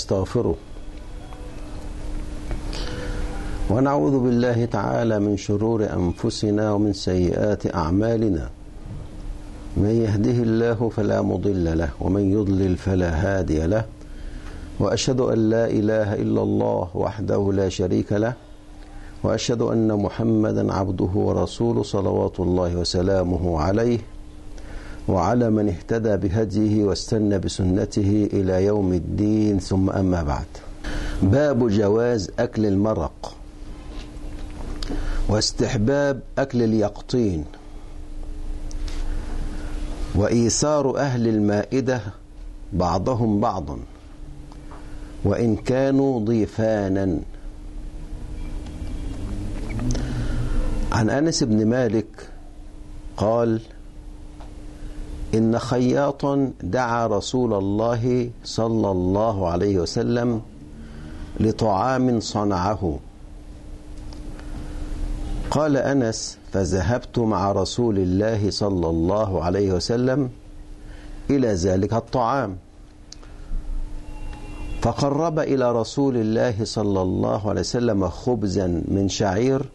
ونستغفره ونعوذ بالله تعالى من شرور أنفسنا ومن سيئات أعمالنا. من يهده الله فلا مضل له ومن يضلل فلا هادي له. وأشهد أن لا إله إلا الله وحده لا شريك له. وأشهد أن محمدا عبده ورسوله صلوات الله وسلامه عليه. وعلى من اهتدى بهديه واستنى بسنته إلى يوم الدين ثم أما بعد. باب جواز أكل المرق. واستحباب أكل اليقطين. وإيثار أهل المائدة بعضهم بعضا. وإن كانوا ضيفانا. عن أنس بن مالك قال إن خياطا دعا رسول الله صلى الله عليه وسلم لطعام صنعه. قال أنس فذهبت مع رسول الله صلى الله عليه وسلم إلى ذلك الطعام. فقرب إلى رسول الله صلى الله عليه وسلم خبزا من شعير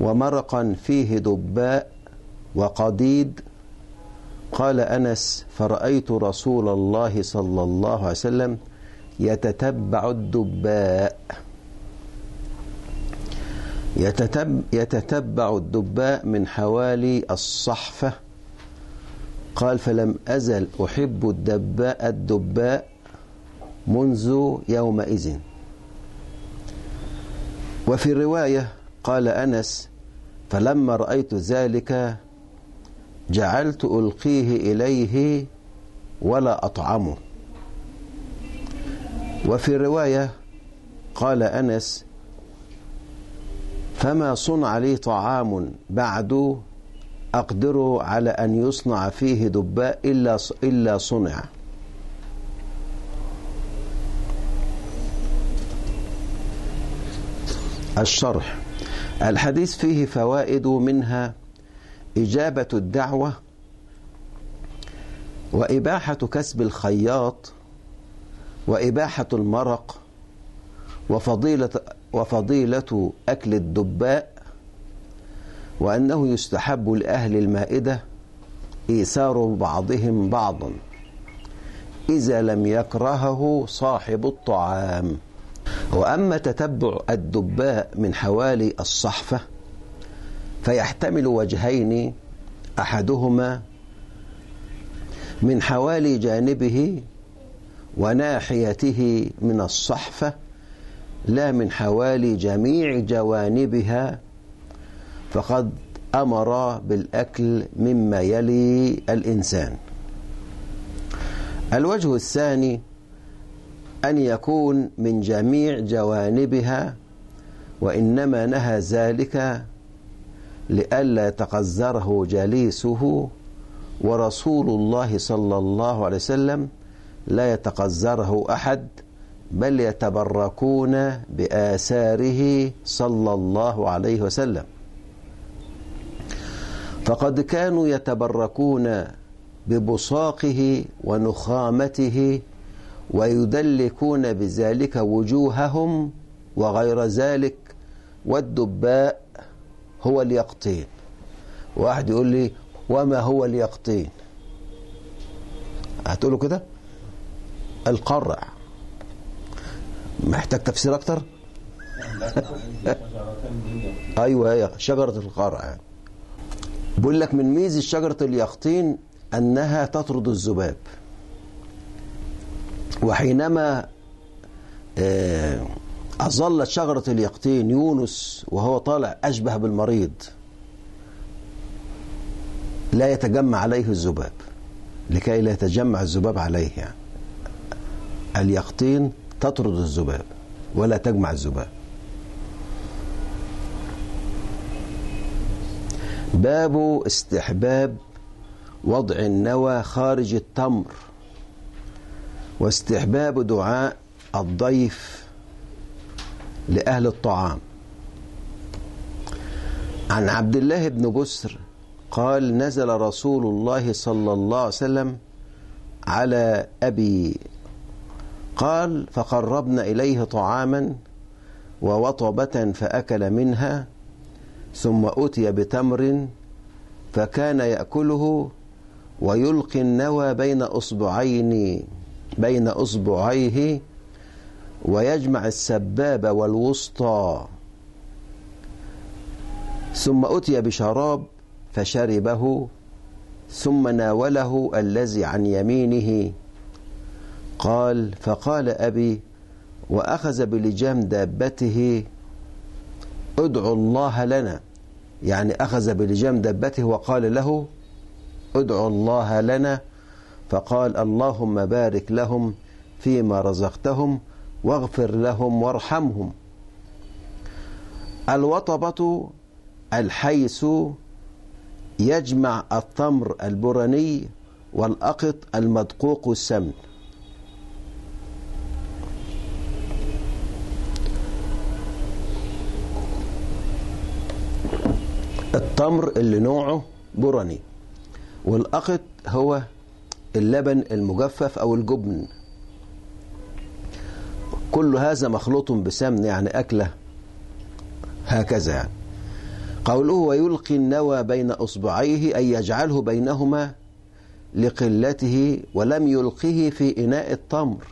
ومرقا فيه دباء وقديد قال أنس فرأيت رسول الله صلى الله عليه وسلم يتتبع الدباء. يتتب يتتبع الدباء من حوالي الصحفة. قال فلم أزل أحب الدباء الدباء منذ يومئذ. وفي رواية قال أنس فلما رأيت ذلك جعلت ألقيه إليه ولا أطعمه. وفي رواية قال أنس فما صنع لي طعام بعد أقدر على أن يصنع فيه دباء إلا إلا صنع. الشرح. الحديث فيه فوائد منها إجابة الدعوة وإباحة كسب الخياط وإباحة المرق وفضيلة وفضيلة أكل الدباء وأنه يستحب لأهل المائدة إيثار بعضهم بعضا إذا لم يكرهه صاحب الطعام. وأما تتبع الدباء من حوالي الصحفة فيحتمل وجهين أحدهما من حوالي جانبه وناحيته من الصحفة لا من حوالي جميع جوانبها. فقد أمر بالأكل مما يلي الإنسان. الوجه الثاني أن يكون من جميع جوانبها وإنما نهى ذلك لئلا يتقذره جليسه ورسول الله صلى الله عليه وسلم لا يتقذره أحد بل يتبركون بآثاره صلى الله عليه وسلم. فقد كانوا يتبركون ببصاقه ونخامته ويدلكون بذلك وجوههم وغير ذلك والدباء هو اليقطين. واحد يقول لي وما هو اليقطين؟ هتقولوا كده؟ القرع. محتاج تفسير أكتر؟ أيوه هي شجرة القرع. بيقول لك من ميزة شجرة اليقطين أنها تطرد الذباب. وحينما أظلت شجرة اليقطين يونس وهو طالع أشبه بالمريض لا يتجمع عليه الذباب لكي لا يتجمع الذباب عليه يعني. اليقطين تطرد الذباب ولا تجمع الذباب. باب استحباب وضع النوى خارج التمر واستحباب دعاء الضيف لأهل الطعام. عن عبد الله بن بسر قال نزل رسول الله صلى الله عليه وسلم على أبي. قال فقربنا إليه طعاما ووطبة فأكل منها ثم أتي بتمر فكان يأكله ويلقي النوى بين أصبعين بين أصبعيه ويجمع السباب والوسطى. ثم أتي بشراب فشربه ثم ناوله الذي عن يمينه. قال فقال أبي وأخذ بلجام دابته ادعو الله لنا. يعني أخذ بلجام دابته وقال له ادعو الله لنا. فقال اللهم بارك لهم فيما رزقتهم واغفر لهم وارحمهم. الوطبة الحيث يجمع التمر البرني والأقط المدقوق السمن. التمر اللي نوعه برني والأقط هو اللبن المجفف أو الجبن. كل هذا مخلوط بسمن يعني أكلة. هكذا يعني. قوله ويلقي النوى بين أصبعيه أي يجعله بينهما لقلته ولم يلقه في إناء التمر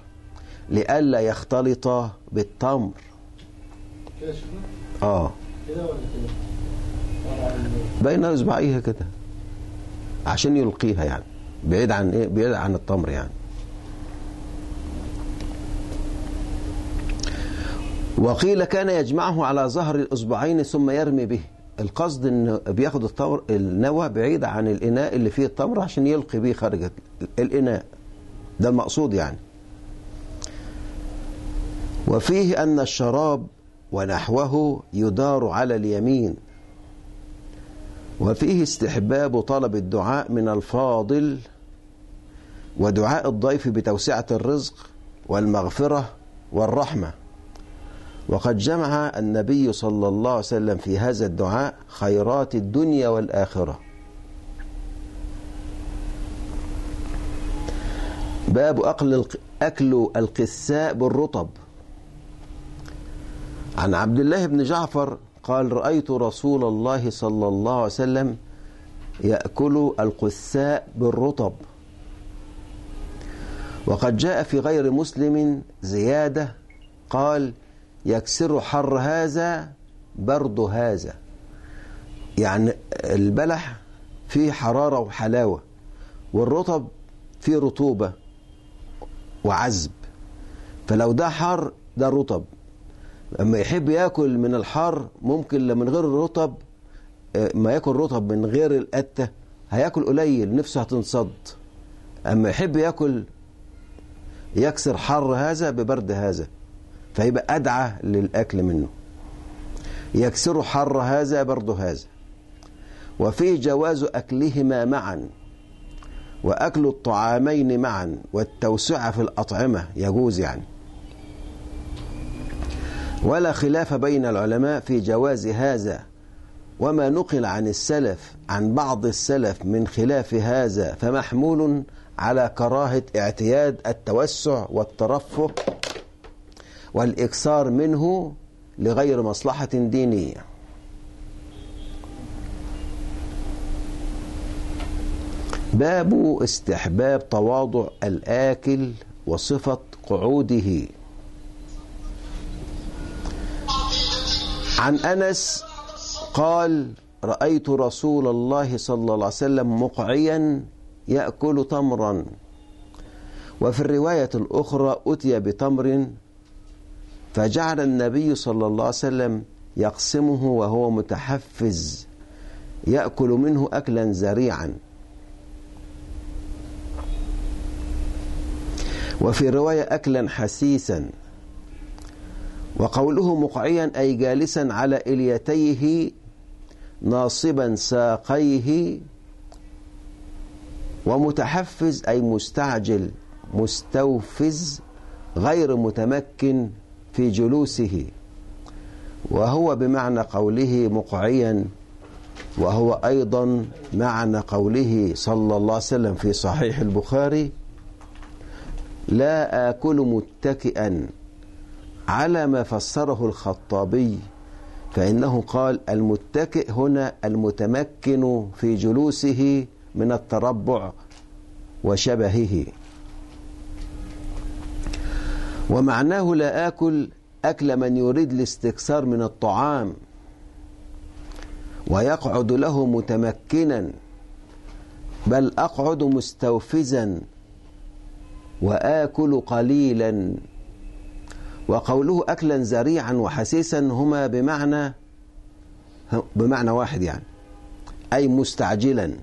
لئلا يختلط بالتمر. آه. بين إصبعيه كده. عشان يلقيها يعني. بعيد عن إيه؟ بعيد عن التمر يعني. وقيل كان يجمعه على ظهر الإصبعين ثم يرمي به. القصد انه بياخد التمر النوى بعيد عن الإناء اللي فيه التمر عشان يلقي بيه خارج الإناء. ده المقصود يعني. وفيه أن الشراب ونحوه يدار على اليمين. وفيه استحباب طلب الدعاء من الفاضل ودعاء الضيف بتوسعة الرزق والمغفرة والرحمة. وقد جمع النبي صلى الله عليه وسلم في هذا الدعاء خيرات الدنيا والآخرة. باب أكل أكل القساء بالرطب. عن عبد الله بن جعفر قال رأيت رسول الله صلى الله عليه وسلم يأكل القساء بالرطب. وقد جاء في غير مسلم زيادة قال يكسر حر هذا برد هذا. يعني البلح فيه حرارة وحلاوة والرطب فيه رطوبة وعذب. فلو ده حر ده رطب. لما يحب ياكل من الحر ممكن من غير الرطب ما ياكل رطب من غير القتة هياكل قليل نفسه هتنصد. أما يحب ياكل يكسر حر هذا ببرد هذا. فيبقى أدعى للأكل منه. يكسر حر هذا برد هذا. وفيه جواز أكلهما معا وأكل الطعامين معا والتوسعة في الأطعمة يجوز يعني. ولا خلاف بين العلماء في جواز هذا. وما نقل عن السلف عن بعض السلف من خلاف هذا فمحمول على كراهة اعتياد التوسع والترفه والإكثار منه لغير مصلحة دينية. باب استحباب تواضع الآكل وصفة قعوده. عن أنس قال رأيت رسول الله صلى الله عليه وسلم مقعيا يأكل تمرا. وفي الرواية الأخرى أتي بتمر فجعل النبي صلى الله عليه وسلم يقسمه وهو متحفز يأكل منه أكلا زريعا. وفي رواية أكلا حسيسا. وقوله مقعيا أي جالسا على إليتيه ناصبا ساقيه. ومتحفز أي مستعجل مستوفز غير متمكن. في جلوسه وهو بمعنى قوله مقعيا وهو أيضا معنى قوله صلى الله عليه وسلم في صحيح البخاري لا آكل متكئا على ما فسره الخطابي فإنه قال المتكئ هنا المتمكن في جلوسه من التربع وشبهه ومعناه لا آكل أكل من يريد الاستكثار من الطعام ويقعد له متمكنا بل أقعد مستوفزا وآكل قليلا. وقوله أكلا زريعا وحسيسا هما بمعنى بمعنى واحد يعني أي مستعجلا.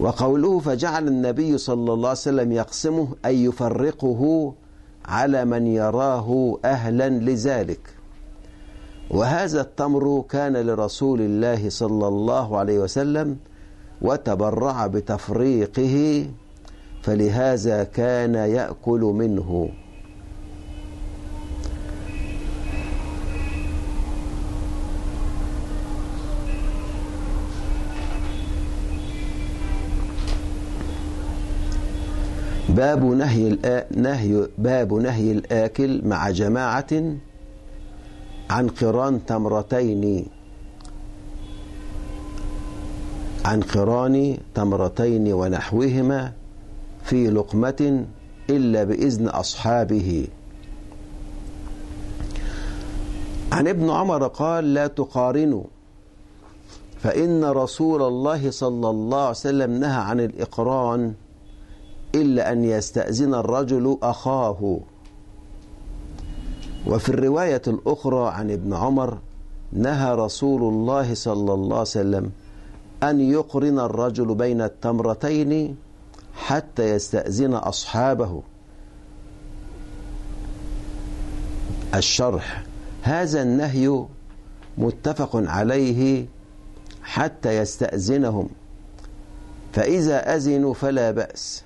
وقوله فجعل النبي صلى الله عليه وسلم يقسمه أي يفرقه على من يراه أهلا لذلك. وهذا التمر كان لرسول الله صلى الله عليه وسلم وتبرع بتفريقه فلهذا كان يأكل منه. باب نهي الآ... نهي باب نهي الآكل مع جماعة عن قران تمرتين. عن قران تمرتين ونحوهما في لقمة إلا بإذن أصحابه. عن ابن عمر قال لا تقارنوا فإن رسول الله صلى الله عليه وسلم نهى عن الإقران إلا أن يستأذن الرجل أخاه. وفي الرواية الأخرى عن ابن عمر نهى رسول الله صلى الله عليه وسلم أن يقرن الرجل بين التمرتين حتى يستأذن أصحابه. الشرح. هذا النهي متفق عليه حتى يستأذنهم فإذا أذنوا فلا بأس.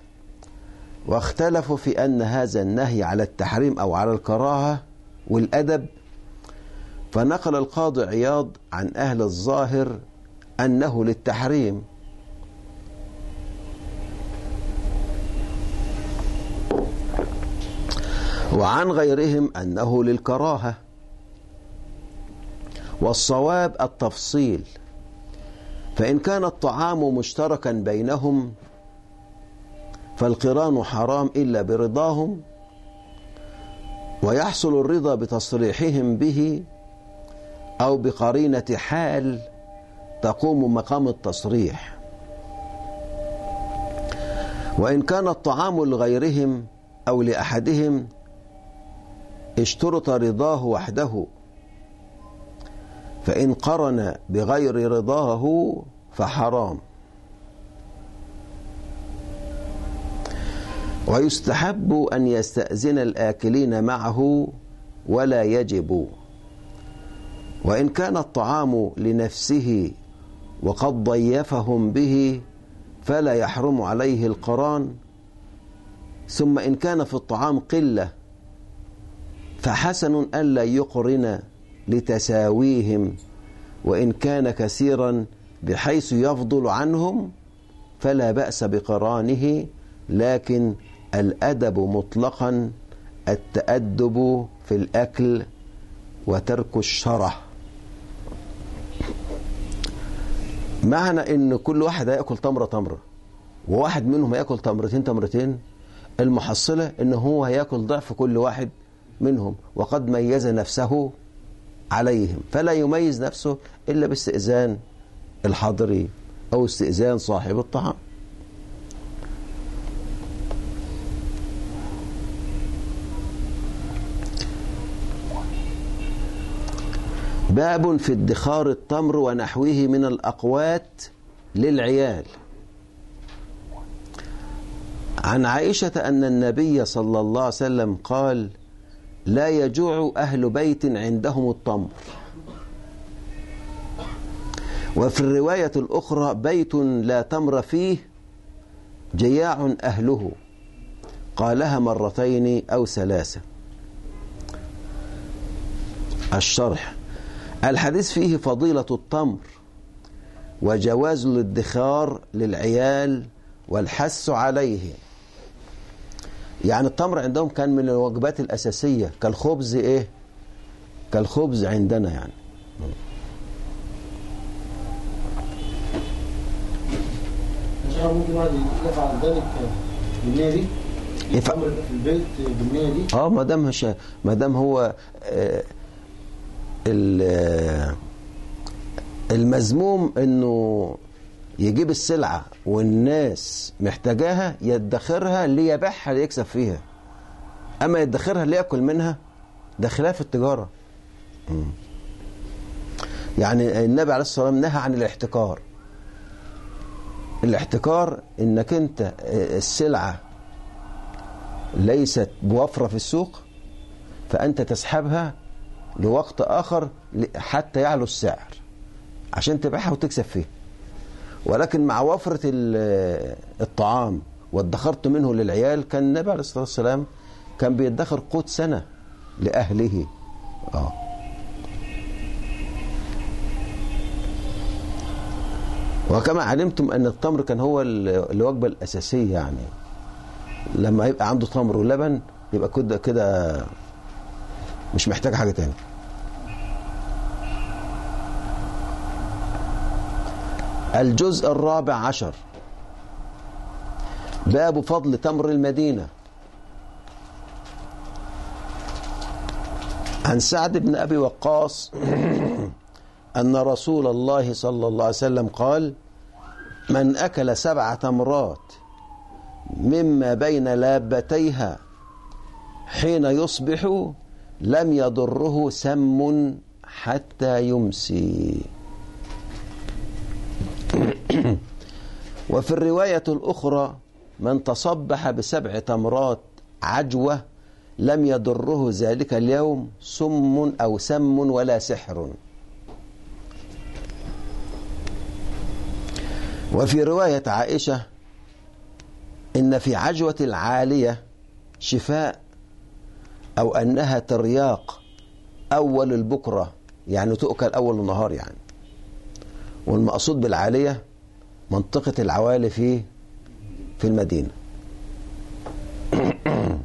واختلفوا في أن هذا النهي على التحريم أو على الكراهة والأدب. فنقل القاضي عياض عن أهل الظاهر أنه للتحريم. وعن غيرهم أنه للكراهة. والصواب التفصيل. فإن كان الطعام مشتركا بينهم فالقران حرام إلا برضاهم ويحصل الرضا بتصريحهم به أو بقرينة حال تقوم مقام التصريح. وإن كان الطعام لغيرهم أو لأحدهم اشترط رضاه وحده. فإن قرن بغير رضاه فحرام. ويستحب أن يستأذن الآكلين معه ولا يجب. وإن كان الطعام لنفسه وقد ضيفهم به فلا يحرم عليه القران. ثم إن كان في الطعام قلة فحسن ألا يقرن لتساويهم. وإن كان كثيرا بحيث يفضل عنهم فلا بأس بقرانه لكن الأدب مطلقا التأدب في الأكل وترك الشره معنى إن كل واحد هيأكل تمره تمره وواحد منهم هيأكل تمرتين تمرتين المحصلة إن هو هيأكل ضعف كل واحد منهم وقد ميز نفسه عليهم. فلا يميز نفسه إلا باستئذان الحاضرين أو استئذان صاحب الطعام. باب في ادخار التمر ونحوه من الأقوات للعيال. عن عائشة أن النبي صلى الله عليه وسلم قال لا يجوع أهل بيت عندهم التمر. وفي الرواية الأخرى بيت لا تمر فيه جياع أهله. قالها مرتين أو ثلاثة. الشرح. الحديث فيه فضيلة التمر وجواز الادخار للعيال والحث عليه. يعني التمر عندهم كان من الوجبات الأساسية كالخبز إيه؟ كالخبز عندنا يعني. ممكن واحد يفعل ذلك بالنية دي؟ يفعل- في البيت بالنية دي؟ آه ما دام ما دام هو آه، المذموم إنه يجيب السلعة والناس محتاجاها يدخرها ليبيعها ليكسب فيها. أما يدخرها ليأكل منها ده خلاف التجارة. مم. يعني النبي عليه الصلاة والسلام نهى عن الاحتكار. الاحتكار إنك أنت السلعة ليست بوفرة في السوق فأنت تسحبها لوقت آخر حتى يعلو السعر عشان تبيعها وتكسب فيه ولكن مع وفرة ال- الطعام وادخرت منه للعيال كان النبي عليه الصلاة والسلام كان بيدخر قوت سنة لأهله. آه. وكما علمتم أن التمر كان هو ال- الوجبة الأساسية يعني. لما يبقى عنده تمر ولبن يبقى كده كده مش محتاج حاجة تاني. الجزء الرابع عشر. باب فضل تمر المدينة. عن سعد بن أبي وقاص أن رسول الله صلى الله عليه وسلم قال من أكل سبع تمرات مما بين لابتيها حين يصبح لم يضره سم حتى يمسي. وفي الرواية الأخرى من تصبح بسبع تمرات عجوة لم يضره ذلك اليوم سم أو سم ولا سحر. وفي رواية عائشة إن في عجوة العالية شفاء أو أنها ترياق أول البكرة يعني تؤكل أول النهار يعني. والمقصود بالعالية منطقة العوالي في في المدينة.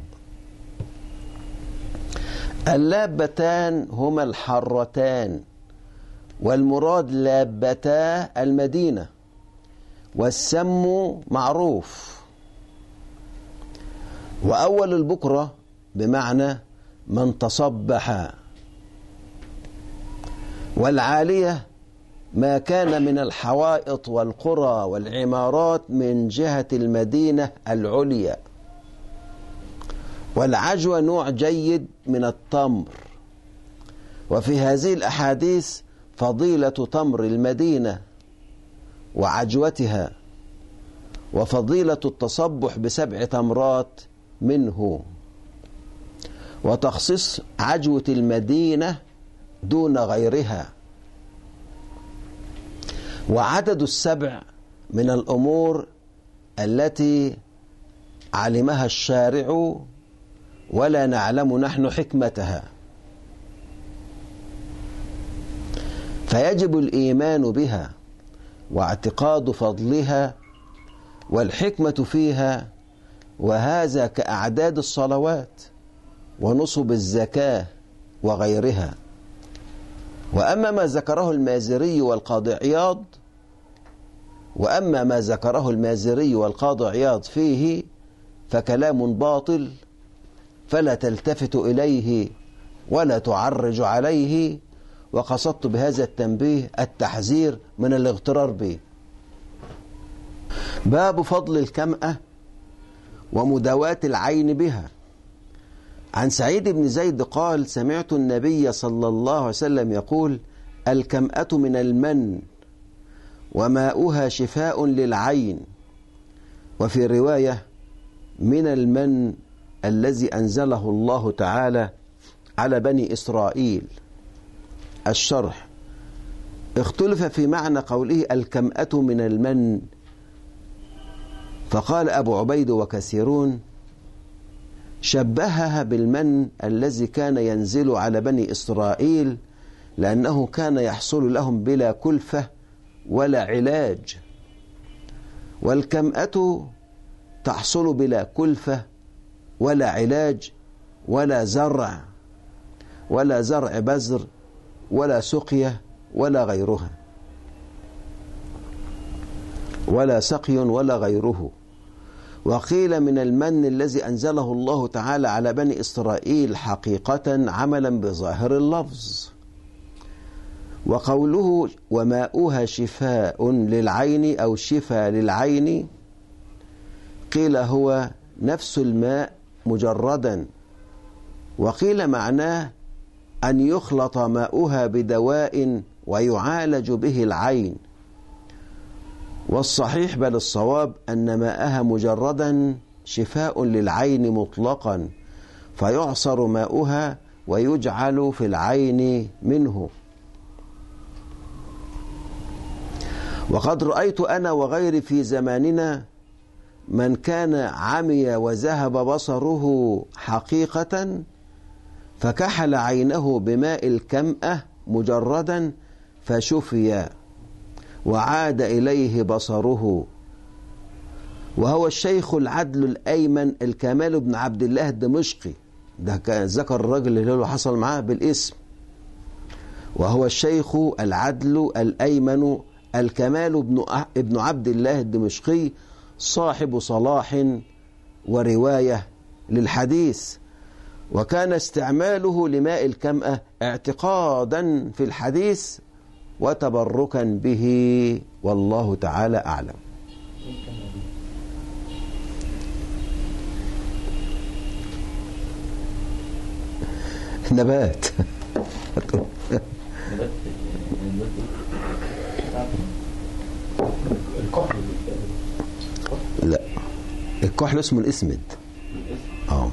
اللابتان هما الحرتان والمراد لابتا المدينة والسم معروف. وأول البكرة بمعنى من تصبح. والعالية ما كان من الحوائط والقرى والعمارات من جهة المدينة العليا. والعجوة نوع جيد من التمر. وفي هذه الأحاديث فضيلة تمر المدينة وعجوتها وفضيلة التصبح بسبع تمرات منه. وتخصيص عجوة المدينة دون غيرها. وعدد السبع من الأمور التي علمها الشارع ولا نعلم نحن حكمتها. فيجب الإيمان بها واعتقاد فضلها والحكمة فيها وهذا كأعداد الصلوات ونصب الزكاة وغيرها. وأما ما ذكره المازري والقاضي عياض وأما ما ذكره المازري والقاضي عياض فيه فكلام باطل فلا تلتفت إليه ولا تعرج عليه وقصدت بهذا التنبيه التحذير من الاغترار به. باب فضل الكمأة ومداواة العين بها. عن سعيد بن زيد قال سمعت النبي صلى الله عليه وسلم يقول الكمأة من المن وماؤها شفاء للعين وفي رواية من المن الذي أنزله الله تعالى على بني إسرائيل. الشرح اختلف في معنى قوله الكمأة من المن فقال أبو عبيد وكثيرون شبهها بالمن الذي كان ينزل على بني إسرائيل لأنه كان يحصل لهم بلا كلفة ولا علاج. والكمأة تحصل بلا كلفة ولا علاج ولا زرع ولا زرع بذر ولا سقية ولا غيرها. ولا سقي ولا غيره. وقيل من المن الذي أنزله الله تعالى على بني إسرائيل حقيقة عملا بظاهر اللفظ. وقوله وماؤها شفاء للعين أو شفاء للعين قيل هو نفس الماء مجردا. وقيل معناه أن يخلط ماؤها بدواء ويعالج به العين. والصحيح بل الصواب أن ماءها مجردا شفاء للعين مطلقا فيعصر ماؤها ويجعل في العين منه. وقد رأيت أنا وغيري في زماننا من كان عمي وذهب بصره حقيقة فكحل عينه بماء الكمأة مجردا فشفي. وعاد إليه بصره. وهو الشيخ العدل الأيمن الكمال بن عبد الله الدمشقي. ده ذكر الرجل اللي له حصل معاه بالاسم. وهو الشيخ العدل الأيمن الكمال بن ابن عبد الله الدمشقي صاحب صلاح ورواية للحديث. وكان استعماله لماء الكمأة اعتقادا في الحديث وتبركا به والله تعالى أعلم. نبات. لا الكحل اسمه الإسمد. آه.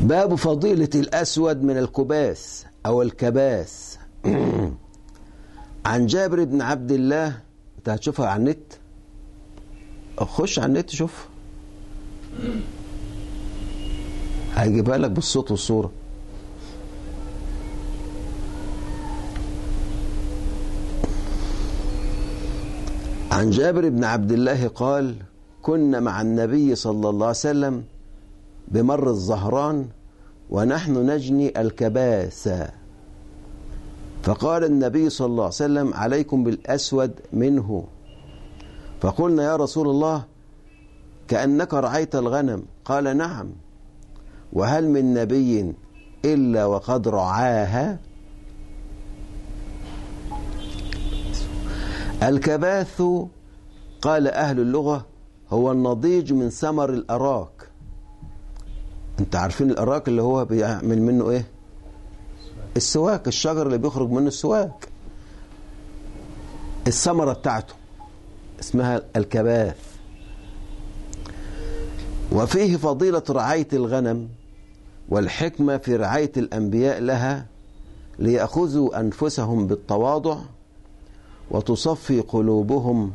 باب فضيلة الأسود من الكباس. أو الكباس. عن جابر بن عبد الله أنت هتشوفها على النت؟ خش على النت شوف. هيجيبها لك بالصوت والصورة. عن جابر بن عبد الله قال كنا مع النبي صلى الله عليه وسلم بمر الزهران ونحن نجني الكباس. فقال النبي صلى الله عليه وسلم عليكم بالأسود منه. فقلنا يا رسول الله كأنك رعيت الغنم. قال نعم. وهل من نبي إلا وقد رعاها الكباث قال أهل اللغة هو النضيج من ثمر الأراك. انت عارفين الأراك اللي هو بيعمل منه إيه؟ السواك الشجر اللي بيخرج منه السواك. الثمرة بتاعته اسمها الكباث وفيه فضيلة رعاية الغنم والحكمة في رعاية الأنبياء لها ليأخذوا أنفسهم بالتواضع وتصفي قلوبهم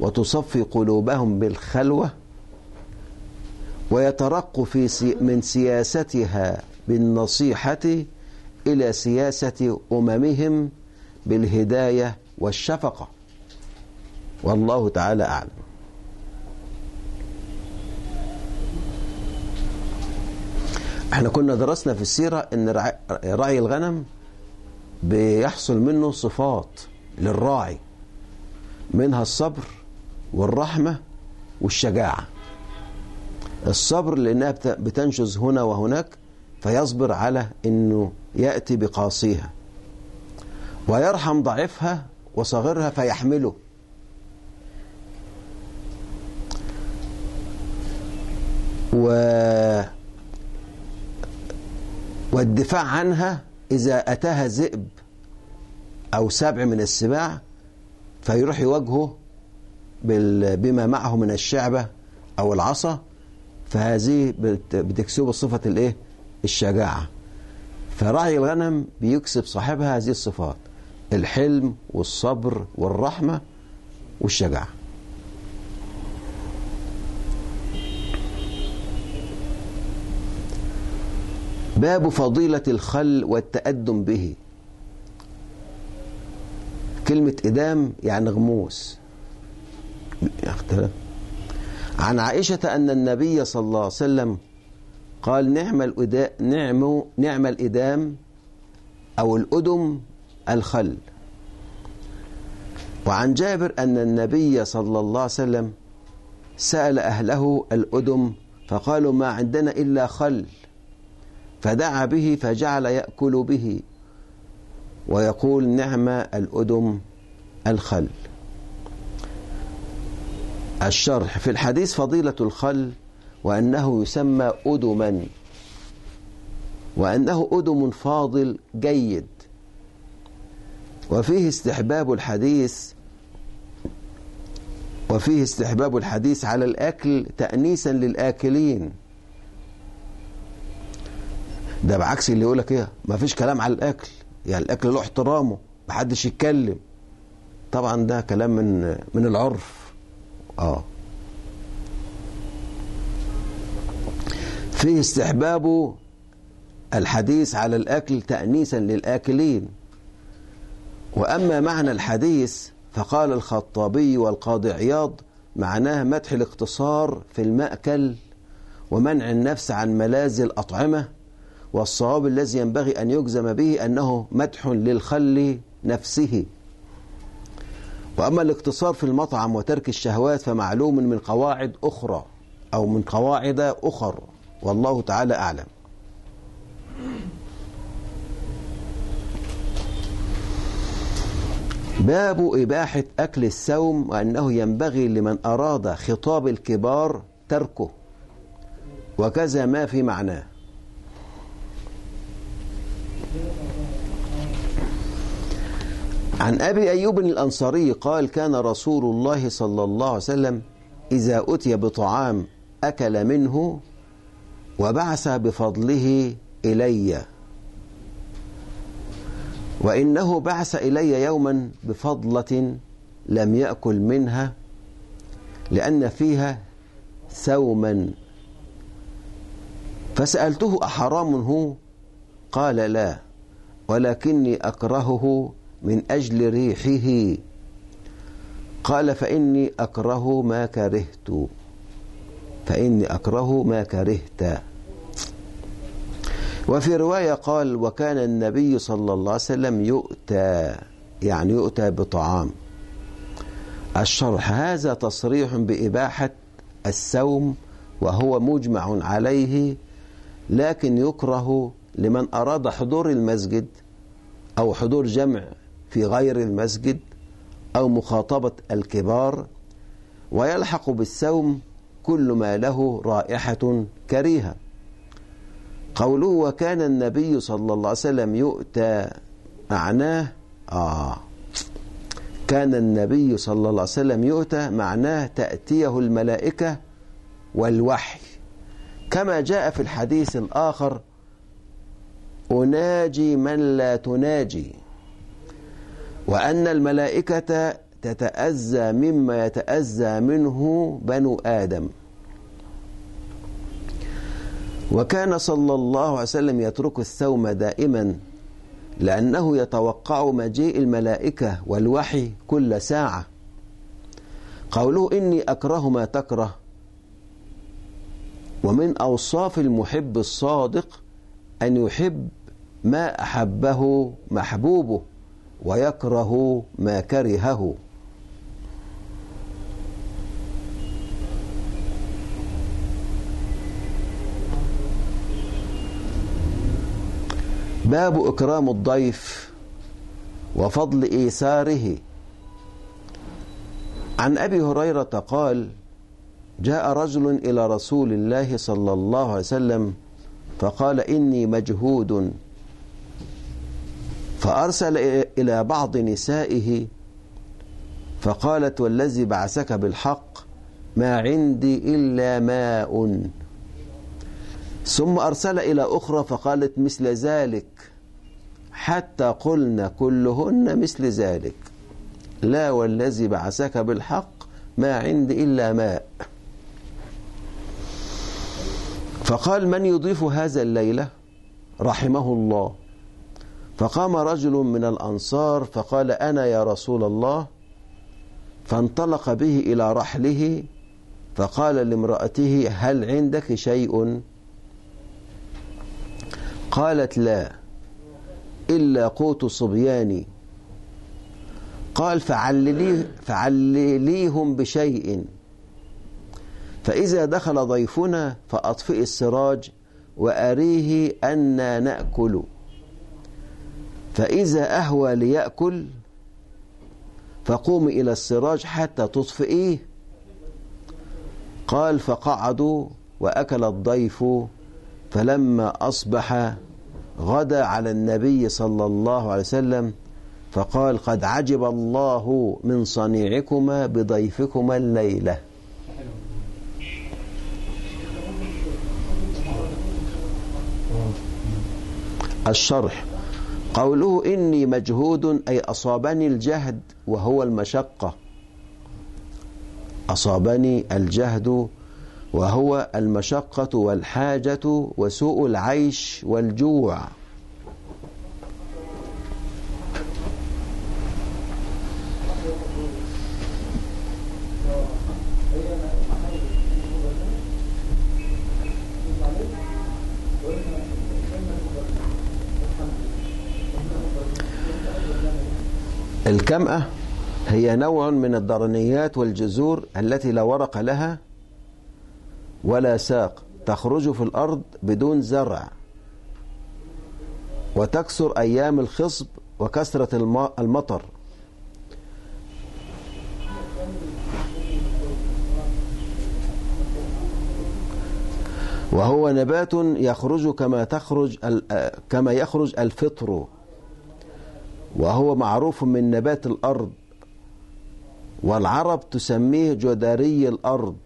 وتصفي قلوبهم بالخلوة ويترق في سي من سياستها بالنصيحة إلى سياسة أممهم بالهداية والشفقة. والله تعالى أعلم. إحنا كنا درسنا في السيرة إن رعي الغنم بيحصل منه صفات للراعي منها الصبر والرحمة والشجاعة. الصبر لأنها بتنشز هنا وهناك فيصبر على أنه يأتي بقاصيها. ويرحم ضعيفها وصغيرها فيحمله. و والدفاع عنها إذا أتاها ذئب أو سبع من السباع فيروح يواجهه بما معه من الشعبة أو العصا فهذه بتكسبه صفة الإيه؟ الشجاعة. فرعي الغنم بيكسب صاحبها هذه الصفات الحلم والصبر والرحمة والشجاعة. باب فضيلة الخل والتأدم به. كلمة إدام يعني غموس. عن عائشة أن النبي صلى الله عليه وسلم قال نعم نعم نعم الإدام أو الأدم الخل. وعن جابر أن النبي صلى الله عليه وسلم سأل أهله الأدم فقالوا ما عندنا إلا خل. فدعا به فجعل يأكل به ويقول نعم الأدم الخل. الشرح في الحديث فضيلة الخل وأنه يسمى أدما وأنه أدم فاضل جيد. وفيه استحباب الحديث وفيه استحباب الحديث على الأكل تأنيسا للآكلين. ده بعكس اللي يقولك إيه ما فيش كلام على الأكل. يعني الأكل له احترامه محدش يتكلم. طبعا ده كلام من من العرف. آه. فيه استحباب الحديث على الأكل تأنيسا للآكلين. وأما معنى الحديث فقال الخطابي والقاضي عياض معناه مدح الاقتصار في المأكل ومنع النفس عن ملاذ الأطعمة والصواب الذي ينبغي أن يجزم به أنه مدح للخل نفسه. وأما الاقتصار في المطعم وترك الشهوات فمعلوم من قواعد أخرى أو من قواعد أخر. والله تعالى أعلم. باب إباحة أكل السوم وأنه ينبغي لمن أراد خطاب الكبار تركه. وكذا ما في معناه. عن أبي أيوب الأنصاري قال كان رسول الله صلى الله عليه وسلم إذا أتي بطعام أكل منه وبعث بفضله إلي. وإنه بعث إلي يوما بفضلة لم يأكل منها لأن فيها ثوما. فسألته أحرام هو؟ قال لا ولكني أكرهه من أجل ريحه. قال فإني أكره ما كرهت. فإني أكره ما كرهت. وفي رواية قال وكان النبي صلى الله عليه وسلم يؤتى يعني يؤتى بطعام. الشرح هذا تصريح بإباحة السوم وهو مجمع عليه لكن يكره لمن أراد حضور المسجد أو حضور جمع في غير المسجد أو مخاطبة الكبار ويلحق بالسوم كل ما له رائحة كريهة. قوله وكان النبي صلى الله عليه وسلم يؤتى معناه آه كان النبي صلى الله عليه وسلم يؤتى معناه تأتيه الملائكة والوحي. كما جاء في الحديث الآخر أناجي من لا تناجي. وأن الملائكة تتأذى مما يتأذى منه بنو آدم. وكان صلى الله عليه وسلم يترك الثوم دائما لأنه يتوقع مجيء الملائكة والوحي كل ساعة. قوله إني أكره ما تكره. ومن أوصاف المحب الصادق أن يحب ما أحبه محبوبه. ويكره ما كرهه. باب إكرام الضيف وفضل إيثاره. عن أبي هريرة قال جاء رجل إلى رسول الله صلى الله عليه وسلم فقال إني مجهود. فأرسل إلى بعض نسائه فقالت والذي بعثك بالحق ما عندي إلا ماء. ثم أرسل إلى أخرى فقالت مثل ذلك حتى قلنا كلهن مثل ذلك. لا والذي بعثك بالحق ما عندي إلا ماء. فقال من يضيف هذا الليلة؟ رحمه الله. فقام رجل من الأنصار فقال أنا يا رسول الله؟ فانطلق به إلى رحله فقال لامرأته هل عندك شيء؟ قالت لا إلا قوت صبياني. قال فعللي فعلليهم بشيء. فإذا دخل ضيفنا فأطفئ السراج وأريه أنا نأكل. فإذا أهوى ليأكل فقوم إلى السراج حتى تطفئيه. قال فقعدوا وأكل الضيف فلما أصبح غدا على النبي صلى الله عليه وسلم فقال قد عجب الله من صنيعكما بضيفكما الليلة. الشرح. قوله إني مجهود أي أصابني الجهد وهو المشقة. أصابني الجهد وهو المشقة والحاجة وسوء العيش والجوع. الكمأة هي نوع من الضرنيات والجذور التي لا ورق لها ولا ساق تخرج في الأرض بدون زرع. وتكسر أيام الخصب وكسرة المطر. وهو نبات يخرج كما تخرج كما يخرج الفطر. وهو معروف من نبات الأرض والعرب تسميه جداري الأرض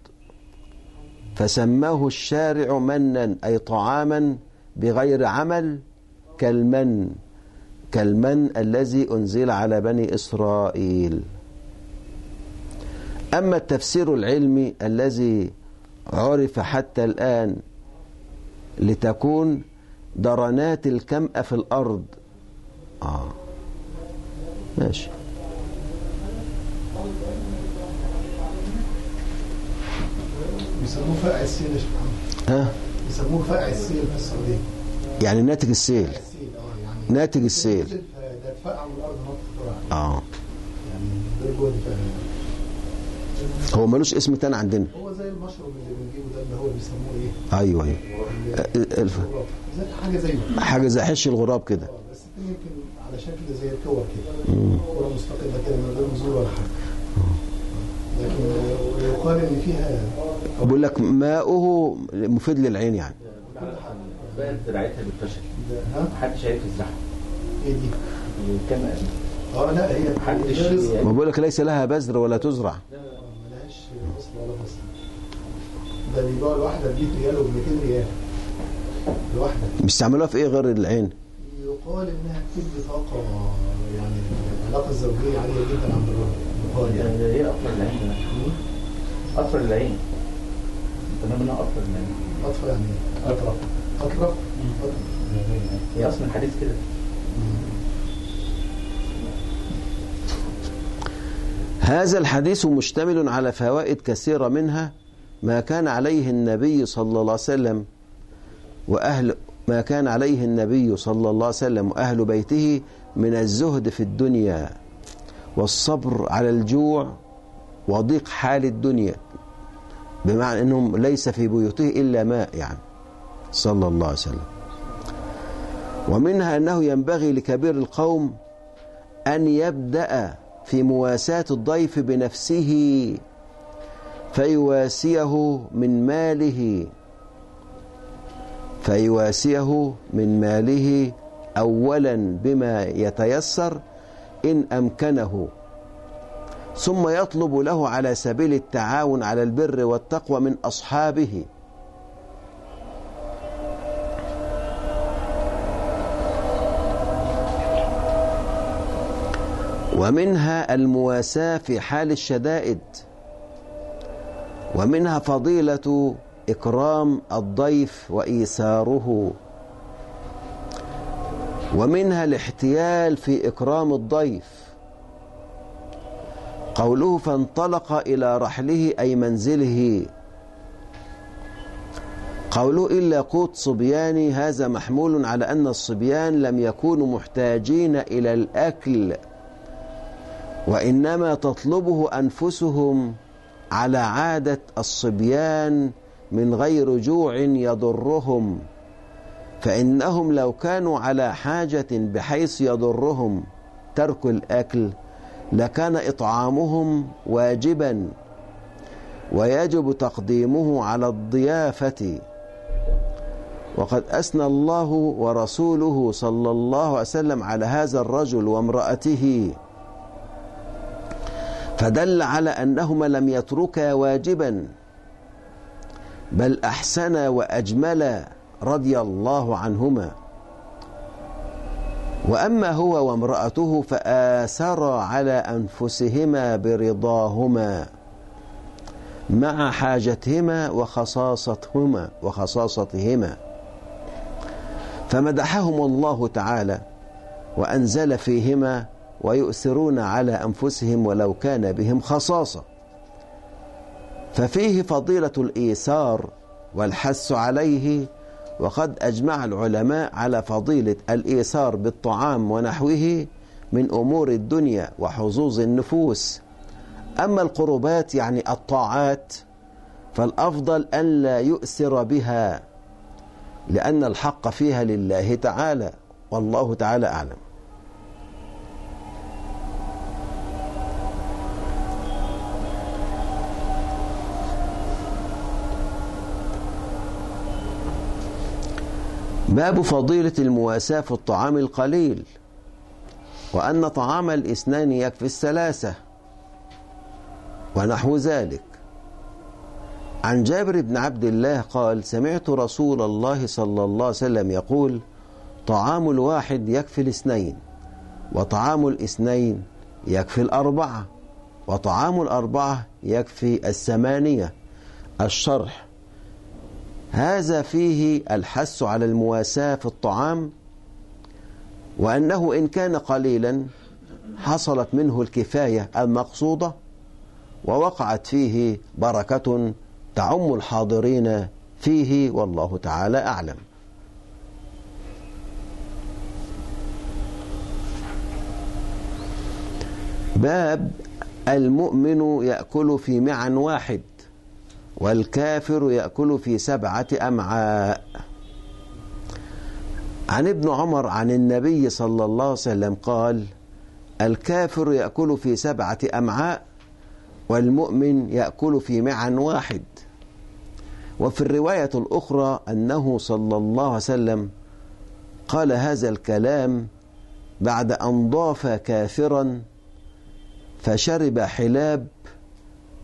فسماه الشارع منا أي طعاما بغير عمل كالمن كالمن الذي أنزل على بني إسرائيل. أما التفسير العلمي الذي عرف حتى الآن لتكون درنات الكمأة في الأرض. آه. ماشي. بيسموه فقع السيل يا شيخ محمد. ها؟ بيسموه فقع السيل في السعودية. يعني ناتج السيل. آه يعني ناتج السيل. ده اتفقع من الأرض آه. يعني هو ملوش اسم تاني عندنا. هو زي المشروب اللي بنجيبه ده اللي هو بيسموه إيه؟ أيوه أيوه. الف- زي حاجة حاجة زي حش الغراب كده. آه بس يمكن على شكل زي الكور كده كوره مستقلة كده من غير بذور ولا حاجة. لكن يقال إن فيها بقول لك ماؤه مفيد للعين يعني. بقت زراعتها بالفشل. ها؟ محدش عارف يزرعها. إيه دي؟ الكلمة آه لا هي محدش رزق. ما بقول لك ليس لها بذر ولا تزرع. ملهاش اصل ولا فصل ده بيبيعوا الواحده ب 100 ريال وب 200 ريال. الواحده بيستعملوها في إيه غير العين؟ يقال إنها بتدي طاقه يعني العلاقة الزوجية عالية جدا عند الرجل. يقال يعني هي أطفال العين ده. أطفال العين. تمام إنها أطفال العين. أطفال يعني إيه؟ اطرف اطرف اطرف هي أصلا الحديث كده. هذا الحديث مشتمل على فوائد كثيرة منها ما كان عليه النبي صلى الله عليه وسلم وأهل ما كان عليه النبي صلى الله عليه وسلم وأهل بيته من الزهد في الدنيا والصبر على الجوع وضيق حال الدنيا بمعنى أنهم ليس في بيوته إلا ماء يعني صلى الله عليه وسلم. ومنها أنه ينبغي لكبير القوم أن يبدأ في مواساة الضيف بنفسه فيواسيه من ماله. فيواسيه من ماله أولا بما يتيسر إن أمكنه. ثم يطلب له على سبيل التعاون على البر والتقوى من أصحابه. ومنها المواساة في حال الشدائد. ومنها فضيلة إكرام الضيف وإيثاره. ومنها الاحتيال في إكرام الضيف. قوله فانطلق إلى رحله أي منزله. قوله إلا قوت صبياني هذا محمول على أن الصبيان لم يكونوا محتاجين إلى الأكل وإنما تطلبه أنفسهم على عادة الصبيان من غير جوع يضرهم. فإنهم لو كانوا على حاجة بحيث يضرهم ترك الأكل لكان إطعامهم واجبا ويجب تقديمه على الضيافة. وقد أثنى الله ورسوله صلى الله عليه وسلم على هذا الرجل وامرأته. فدل على أنهما لم يتركا واجبا. بل أحسن وأجمل رضي الله عنهما. وأما هو وامرأته فآثرا على أنفسهما برضاهما مع حاجتهما وخصاصتهما وخصاصتهما. فمدحهم الله تعالى وأنزل فيهما ويؤثرون على أنفسهم ولو كان بهم خصاصة. ففيه فضيلة الإيثار والحث عليه وقد أجمع العلماء على فضيلة الإيثار بالطعام ونحوه من أمور الدنيا وحظوظ النفوس. أما القربات يعني الطاعات فالأفضل أن لا يؤثر بها لأن الحق فيها لله تعالى والله تعالى أعلم. باب فضيلة المواساة في الطعام القليل وأن طعام الإثنان يكفي الثلاثة ونحو ذلك. عن جابر بن عبد الله قال سمعت رسول الله صلى الله عليه وسلم يقول طعام الواحد يكفي الاثنين وطعام الاثنين يكفي الأربعة وطعام الأربعة يكفي الثمانية الشرح. هذا فيه الحث على المواساة في الطعام وأنه إن كان قليلا حصلت منه الكفاية المقصودة ووقعت فيه بركة تعم الحاضرين فيه والله تعالى أعلم. باب المؤمن يأكل في معا واحد. والكافر يأكل في سبعة أمعاء. عن ابن عمر عن النبي صلى الله عليه وسلم قال الكافر يأكل في سبعة أمعاء والمؤمن يأكل في معا واحد. وفي الرواية الأخرى أنه صلى الله عليه وسلم قال هذا الكلام بعد أن ضاف كافرا فشرب حلاب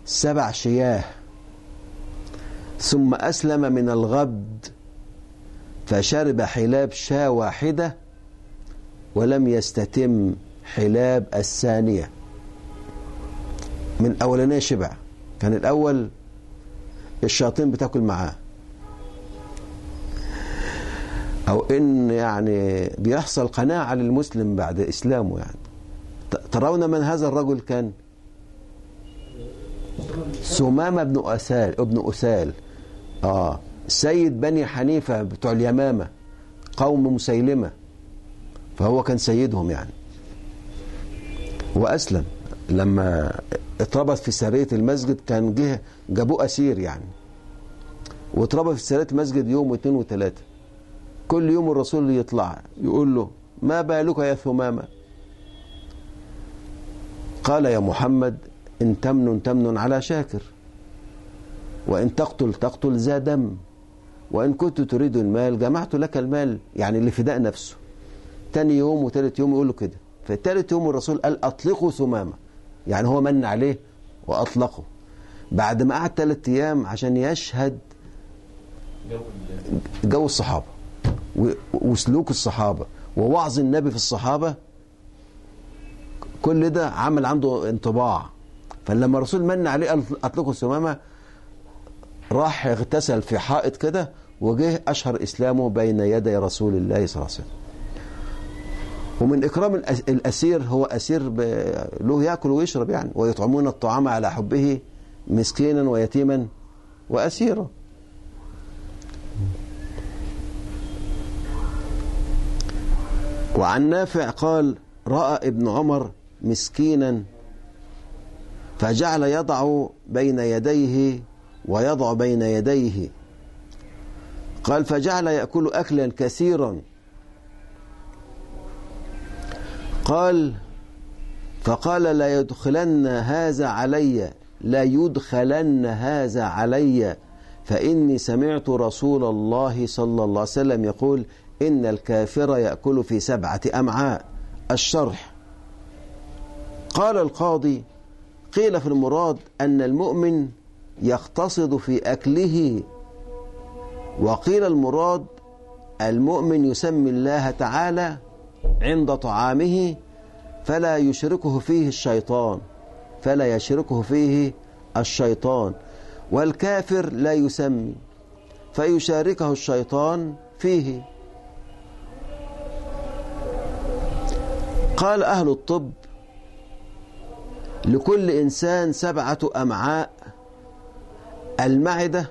سبع شياه. ثم أسلم من الغبد فشرب حلاب شاة واحدة ولم يستتم حلاب الثانية. من أولانية شبع كان الأول الشياطين بتاكل معاه. أو إن يعني بيحصل قناعة للمسلم بعد إسلامه يعني. ترون من هذا الرجل كان؟ سمامة بن أسال ابن أسال. آه. سيد بني حنيفة بتوع اليمامة قوم مسيلمة فهو كان سيدهم يعني. وأسلم. لما اتربط في سرية المسجد كان جه جابوه أسير يعني. واتربط في سرية المسجد يوم واثنين وثلاثة. كل يوم الرسول يطلع يقول له ما بالك يا ثمامة؟ قال يا محمد إن تمن تمن على شاكر. وإن تقتل تقتل ذا دم. وإن كنت تريد المال جمعت لك المال يعني لفداء نفسه. تاني يوم وتالت يوم يقول له كده. فالتالت يوم الرسول قال أطلقوا ثمامة. يعني هو من عليه وأطلقه. بعد ما قعد ثلاث أيام عشان يشهد جو الصحابة. وسلوك الصحابة. ووعظ النبي في الصحابة. كل ده عمل عنده انطباع. فلما الرسول من عليه أطلقوا ثمامة راح اغتسل في حائط كده وجه أشهر إسلامه بين يدي رسول الله صلى الله عليه وسلم. ومن إكرام الأسير هو أسير له يأكل ويشرب يعني ويطعمون الطعام على حبه مسكينا ويتيما وأسيرا وعن نافع قال رأى ابن عمر مسكينا فجعل يضع بين يديه ويضع بين يديه. قال فجعل يأكل أكلا كثيرا. قال فقال لا يدخلن هذا علي لا يدخلن هذا علي فإني سمعت رسول الله صلى الله عليه وسلم يقول إن الكافر يأكل في سبعة أمعاء. الشرح. قال القاضي قيل في المراد أن المؤمن يقتصد في أكله. وقيل المراد المؤمن يسمي الله تعالى عند طعامه فلا يشركه فيه الشيطان فلا يشركه فيه الشيطان. والكافر لا يسمي فيشاركه الشيطان فيه. قال أهل الطب لكل إنسان سبعة أمعاء المعدة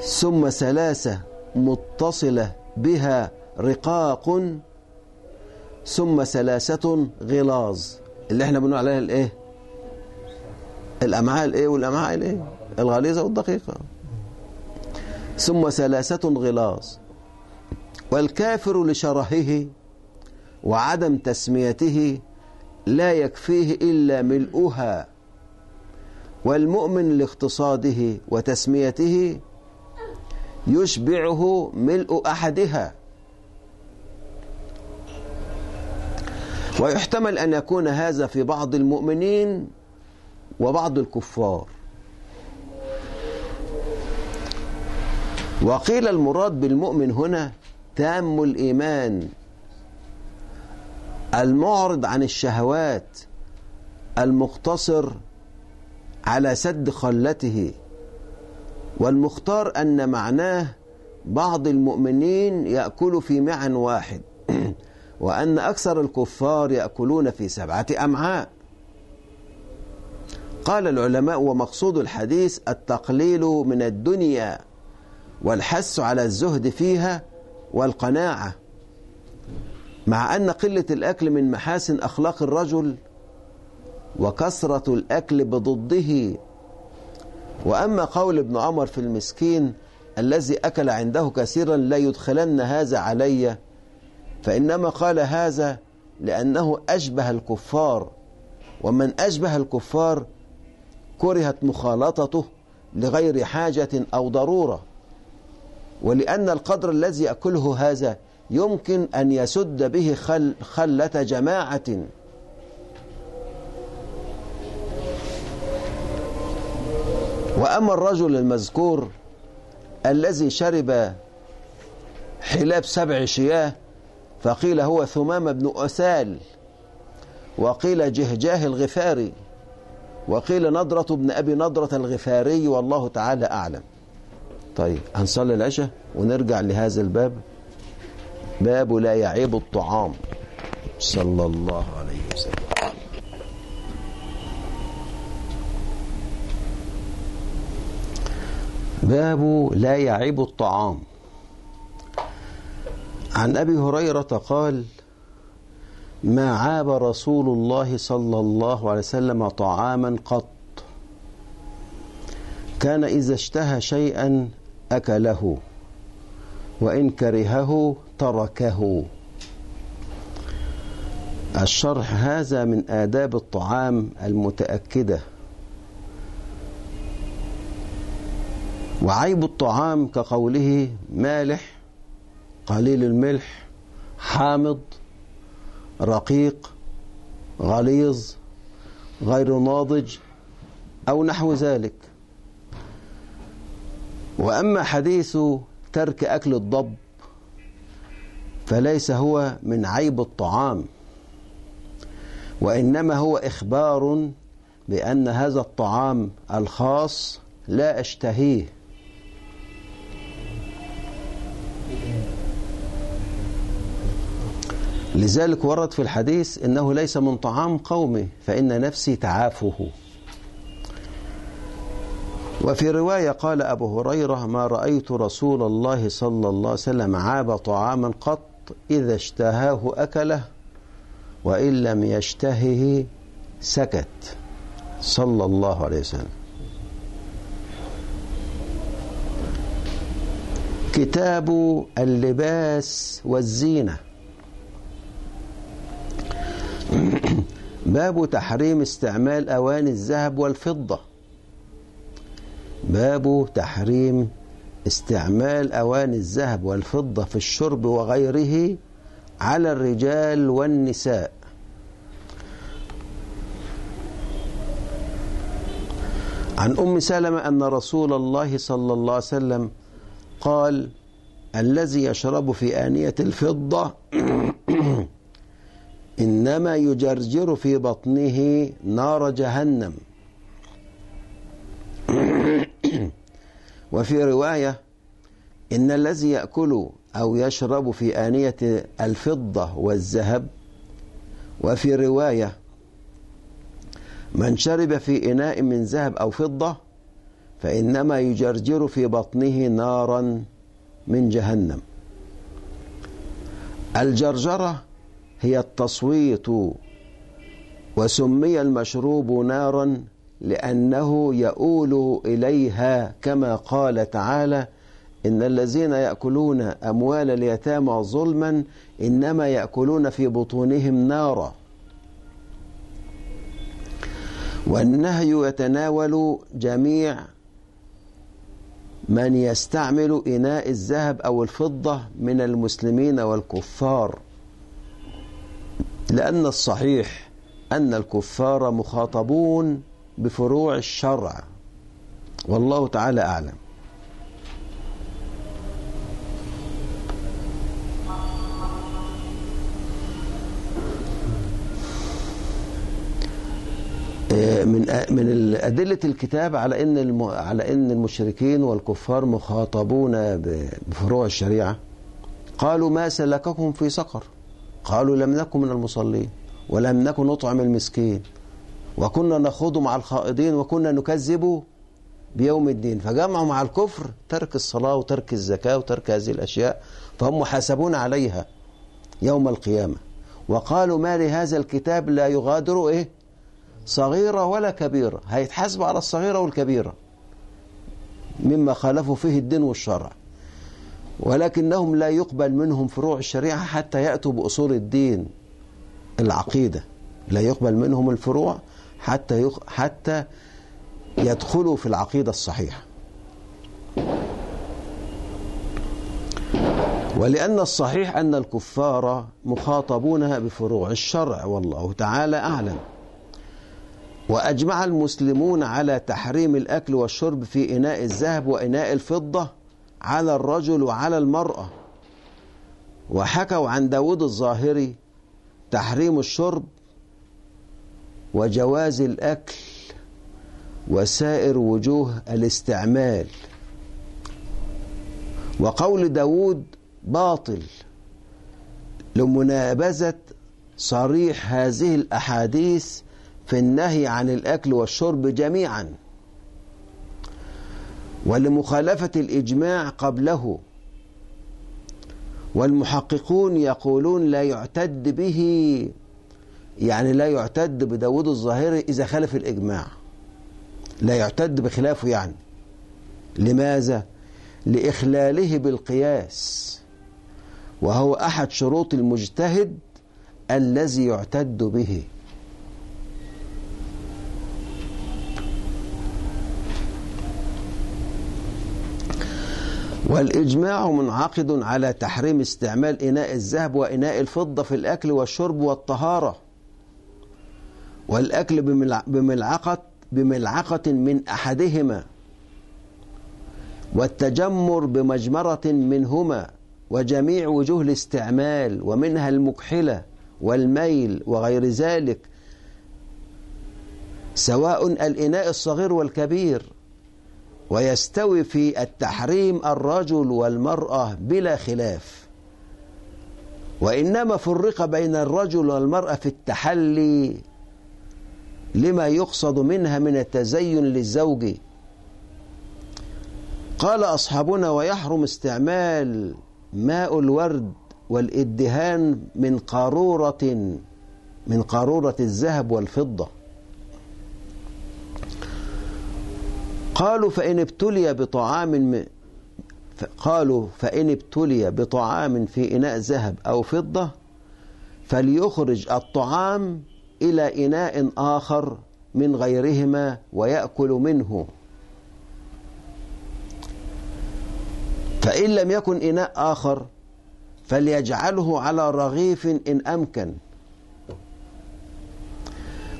ثم ثلاثة متصلة بها رقاق ثم ثلاثة غلاظ. اللي إحنا بنقول عليها الايه؟ الأمعاء الايه والأمعاء الايه؟ الغليظة والدقيقة. ثم ثلاثة غلاظ. والكافر لشرهه وعدم تسميته لا يكفيه إلا ملؤها. والمؤمن لاقتصاده وتسميته يشبعه ملء أحدها. ويحتمل أن يكون هذا في بعض المؤمنين وبعض الكفار. وقيل المراد بالمؤمن هنا تام الإيمان المعرض عن الشهوات المقتصر على سد خلته. والمختار أن معناه بعض المؤمنين يأكل في معا واحد وأن أكثر الكفار يأكلون في سبعة أمعاء. قال العلماء ومقصود الحديث التقليل من الدنيا والحث على الزهد فيها والقناعة مع أن قلة الأكل من محاسن أخلاق الرجل وكثرة الأكل بضده. وأما قول ابن عمر في المسكين الذي أكل عنده كثيرا لا يدخلن هذا علي فإنما قال هذا لأنه أشبه الكفار. ومن أشبه الكفار كرهت مخالطته لغير حاجة أو ضرورة. ولأن القدر الذي يأكله هذا يمكن أن يسد به خل خلة جماعة. وأما الرجل المذكور الذي شرب حلاب سبع شياه فقيل هو ثمام بن أسال وقيل جهجاه الغفاري وقيل نضرة بن أبي نضرة الغفاري والله تعالى أعلم. طيب هنصلي العشاء ونرجع لهذا الباب. باب لا يعيب الطعام. صلى الله عليه وسلم. باب لا يعيب الطعام. عن أبي هريرة قال ما عاب رسول الله صلى الله عليه وسلم طعاما قط. كان إذا اشتهى شيئا أكله وإن كرهه تركه. الشرح هذا من آداب الطعام المتأكدة. وعيب الطعام كقوله مالح قليل الملح حامض رقيق غليظ غير ناضج أو نحو ذلك. وأما حديث ترك أكل الضب فليس هو من عيب الطعام وإنما هو إخبار بأن هذا الطعام الخاص لا أشتهيه. لذلك ورد في الحديث إنه ليس من طعام قومي فإن نفسي تعافه. وفي رواية قال أبو هريرة ما رأيت رسول الله صلى الله عليه وسلم عاب طعاما قط إذا اشتهاه أكله وإن لم يشتهه سكت. صلى الله عليه وسلم. كتاب اللباس والزينة. باب تحريم استعمال أواني الذهب والفضة. باب تحريم استعمال أواني الذهب والفضة في الشرب وغيره على الرجال والنساء. عن أم سلمة أن رسول الله صلى الله عليه وسلم قال الذي يشرب في آنية الفضة إنما يجرجر في بطنه نار جهنم. وفي رواية إن الذي يأكل أو يشرب في آنية الفضة والذهب. وفي رواية من شرب في إناء من ذهب أو فضة فإنما يجرجر في بطنه نارا من جهنم. الجرجرة هي التصويت وسمي المشروب نارا لأنه يؤول إليها كما قال تعالى إن الذين يأكلون أموال اليتامى ظلما إنما يأكلون في بطونهم نارا. والنهي يتناول جميع من يستعمل إناء الذهب أو الفضة من المسلمين والكفار. لأن الصحيح أن الكفار مخاطبون بفروع الشرع. والله تعالى أعلم. من من أدلة الكتاب على الم... على إن المشركين والكفار مخاطبون بفروع الشريعة. قالوا ما سلككم في سقر. قالوا لم نكن من المصلين ولم نكن نطعم المسكين وكنا نخوض مع الخائضين وكنا نكذب بيوم الدين فجمعوا مع الكفر ترك الصلاة وترك الزكاة وترك هذه الأشياء فهم محاسبون عليها يوم القيامة وقالوا ما لهذا الكتاب لا يغادر إيه صغيرة ولا كبيرة هيتحاسب على الصغيرة والكبيرة مما خالفوا فيه الدين والشرع ولكنهم لا يقبل منهم فروع الشريعة حتى يأتوا بأصول الدين العقيدة. لا يقبل منهم الفروع حتى يخ... حتى يدخلوا في العقيدة الصحيحة. ولأن الصحيح أن الكفار مخاطبون بفروع الشرع والله تعالى أعلم. وأجمع المسلمون على تحريم الأكل والشرب في إناء الذهب وإناء الفضة على الرجل وعلى المرأة. وحكوا عن داود الظاهري تحريم الشرب وجواز الأكل وسائر وجوه الاستعمال. وقول داود باطل لمنابذة صريح هذه الأحاديث في النهي عن الأكل والشرب جميعا. ولمخالفة الإجماع قبله. والمحققون يقولون لا يعتد به يعني لا يعتد بداود الظاهري إذا خالف الإجماع. لا يعتد بخلافه يعني. لماذا؟ لإخلاله بالقياس. وهو أحد شروط المجتهد الذي يعتد به. والإجماع منعقد على تحريم استعمال إناء الذهب وإناء الفضة في الأكل والشرب والطهارة. والأكل بملعقة بملعقة من أحدهما. والتجمر بمجمرة منهما. وجميع وجوه الاستعمال ومنها المكحلة والميل وغير ذلك. سواء الإناء الصغير والكبير. ويستوي في التحريم الرجل والمرأة بلا خلاف. وإنما فرق بين الرجل والمرأة في التحلي لما يقصد منها من التزين للزوج. قال أصحابنا ويحرم استعمال ماء الورد والإدهان من قارورة من قارورة الذهب والفضة. قالوا فإن ابتلي بطعام قالوا فإن ابتلي بطعام في إناء ذهب أو فضة فليخرج الطعام إلى إناء آخر من غيرهما ويأكل منه. فإن لم يكن إناء آخر فليجعله على رغيف إن أمكن.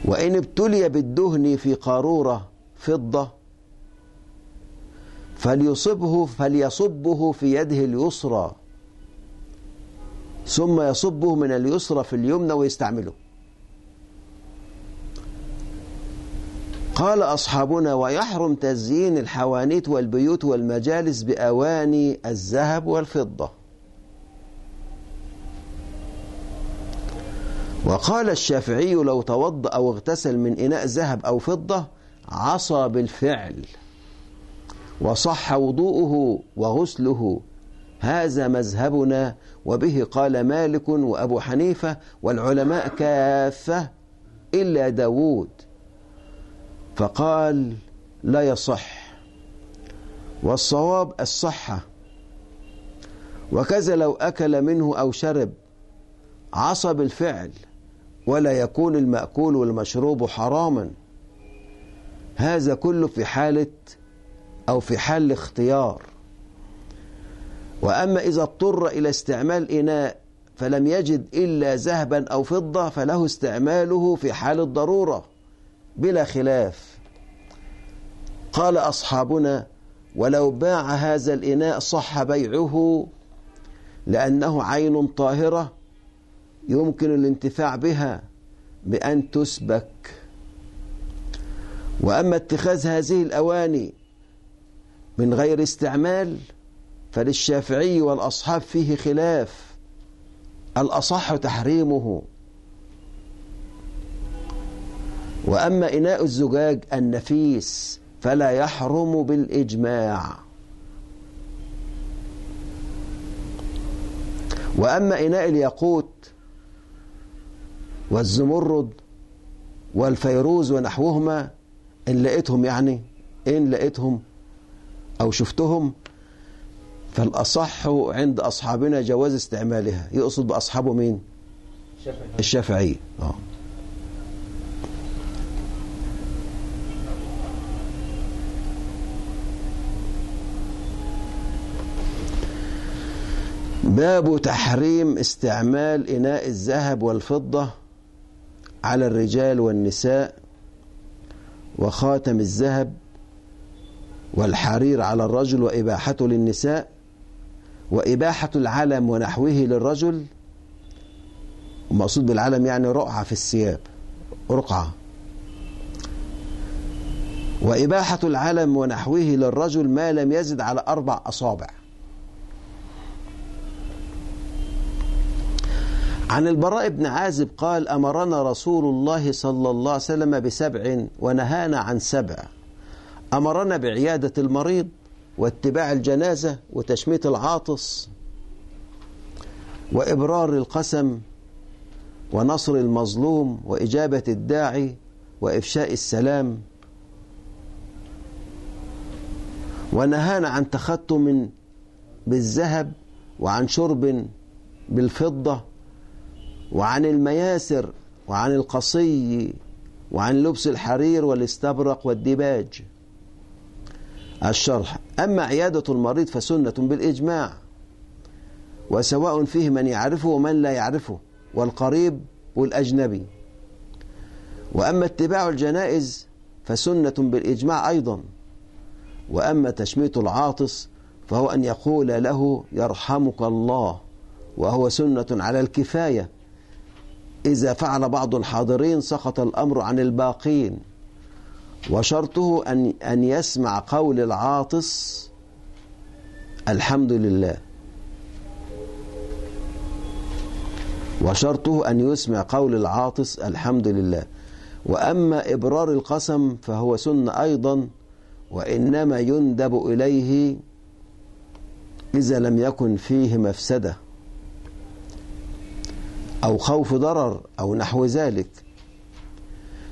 وإن ابتلي بالدهن في قارورة فضة فليصبه فليصبه في يده اليسرى. ثم يصبه من اليسرى في اليمنى ويستعمله. قال أصحابنا ويحرم تزيين الحوانيت والبيوت والمجالس بأواني الذهب والفضة. وقال الشافعي لو توضأ أو اغتسل من إناء ذهب أو فضة عصى بالفعل. وصح وضوءه وغسله. هذا مذهبنا وبه قال مالك وأبو حنيفة والعلماء كافة إلا داود. فقال لا يصح. والصواب الصحة. وكذا لو أكل منه أو شرب عصى بالفعل ولا يكون المأكول والمشروب حراما. هذا كله في حالة أو في حال الاختيار وأما إذا اضطر إلى استعمال إناء فلم يجد إلا ذهبا أو فضة فله استعماله في حال الضرورة بلا خلاف. قال أصحابنا ولو باع هذا الإناء صح بيعه لأنه عين طاهرة يمكن الانتفاع بها بأن تسبك. وأما اتخاذ هذه الأواني من غير استعمال فللشافعي والأصحاب فيه خلاف. الأصح تحريمه. وأما إناء الزجاج النفيس فلا يحرم بالإجماع. وأما إناء الياقوت والزمرد والفيروز ونحوهما إن لقيتهم يعني إن لقيتهم أو شفتهم فالأصح عند أصحابنا جواز استعمالها. يقصد بأصحابه مين؟ شافعي الشافعي. آه. باب تحريم استعمال إناء الذهب والفضة على الرجال والنساء وخاتم الذهب والحرير على الرجل وإباحته للنساء وإباحة العلم ونحوه للرجل المقصود بالعلم يعني رقعة في الثياب رقعة. وإباحة العلم ونحوه للرجل ما لم يزد على أربع أصابع. عن البراء بن عازب قال أمرنا رسول الله صلى الله عليه وسلم بسبع ونهانا عن سبع. أمرنا بعيادة المريض واتباع الجنازة وتشميت العاطس وإبرار القسم ونصر المظلوم وإجابة الداعي وإفشاء السلام. ونهانا عن تختم بالذهب وعن شرب بالفضة وعن المياسر وعن القصي وعن لبس الحرير والاستبرق والديباج. الشرح. أما عيادة المريض فسنة بالإجماع وسواء فيه من يعرفه ومن لا يعرفه والقريب والأجنبي. وأما اتباع الجنائز فسنة بالإجماع أيضا. وأما تشميت العاطس فهو أن يقول له يرحمك الله وهو سنة على الكفاية. إذا فعل بعض الحاضرين سقط الأمر عن الباقين. وشرطه أن أن يسمع قول العاطس الحمد لله. وشرطه أن يسمع قول العاطس الحمد لله. وأما إبرار القسم فهو سنة أيضا وإنما يندب إليه إذا لم يكن فيه مفسدة أو خوف ضرر أو نحو ذلك.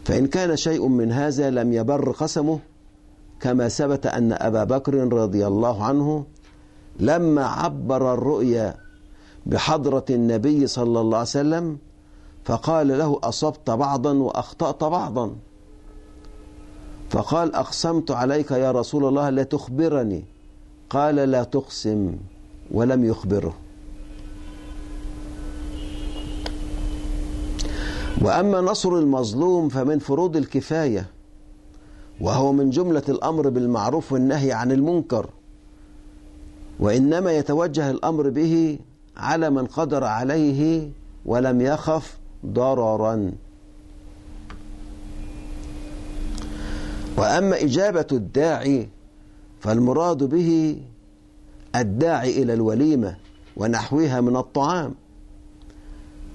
فإن كان شيء من هذا لم يبر قسمه كما ثبت أن أبا بكر رضي الله عنه لما عبر الرؤيا بحضرة النبي صلى الله عليه وسلم فقال له أصبت بعضا وأخطأت بعضا. فقال أقسمت عليك يا رسول الله لا تخبرني قال لا تقسم ولم يخبره. وأما نصر المظلوم فمن فروض الكفاية وهو من جملة الأمر بالمعروف والنهي عن المنكر وإنما يتوجه الأمر به على من قدر عليه ولم يخف ضررا. وأما إجابة الداعي فالمراد به الداعي إلى الوليمة ونحوها من الطعام.